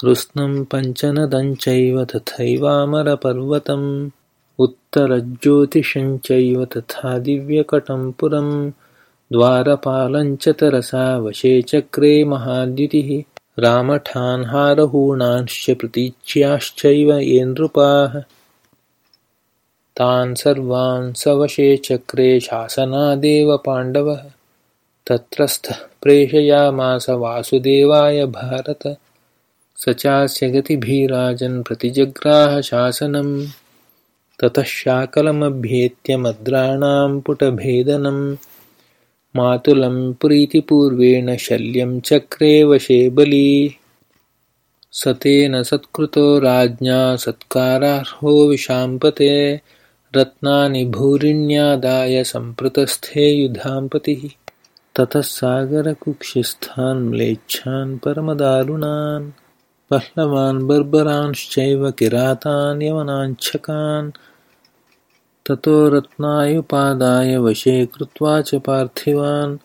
कृत्स्नं पञ्चनदञ्चैव तथैवामरपर्वतम् उत्तरज्योतिषञ्चैव तथा दिव्यकटं पुरं द्वारपालञ्च तरसा वशे चक्रे महाद्युतिः। रामठान्हारहूणांश्च प्रतीच्याश्चैव ये नृपाः तान् सर्वान् सवशे चक्रे शासनादेव पाण्डवः। तत्रस्थः प्रेषयामास वासुदेवाय भारत स चास्य गतिभिराजन् प्रतिजग्राहशासनम् ततः शाकलमभ्येत्य मद्राणां पुटभेदनं मातुलं प्रीतिपूर्वेण शल्यं चक्रे वशे बली। स तेन सत्कृतो राज्ञा सत्कारार्हो विशाम्पते। रत्नानि भूरिण्यादाय सम्प्रतस्थे युधाम्पतिः। ततः सागरकुक्षिस्थान् म्लेच्छान् परमदारुणान् पह्लवान् बर्बरांश्चैव किरातान् यवनाञ्छकान् ततो रत्नायुपादाय वशे कृत्वा च पार्थिवान्।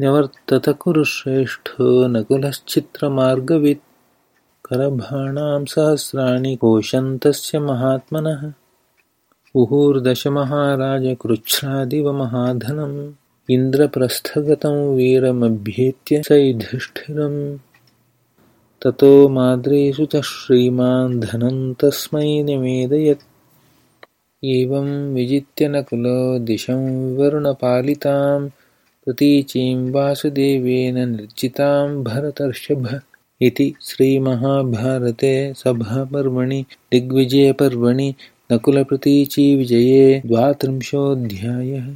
न्यवर्तत कुरुश्रेष्ठो नकुलश्चित्रमार्गवित्। करभाणां सहस्राणि कोशन्तस्य महात्मनः। उहुर्दशमहाराजकृच्छ्रादिव महाधनम्। इन्द्रप्रस्थगतं वीरमभ्येत्य स युधिष्ठिरम् ततो माद्रीसुतः श्रीमान् धनं तस्मै निवेदयत्। एवं विजित्य नकुलो दिशं वरुणपालितां प्रतीचीं वासुदेवेन निर्जितां भरतर्षभ इति श्रीमहाभारते सभापर्वणि दिग्विजयपर्वणि नकुलप्रतीचीविजये द्वात्रिंशोऽध्यायः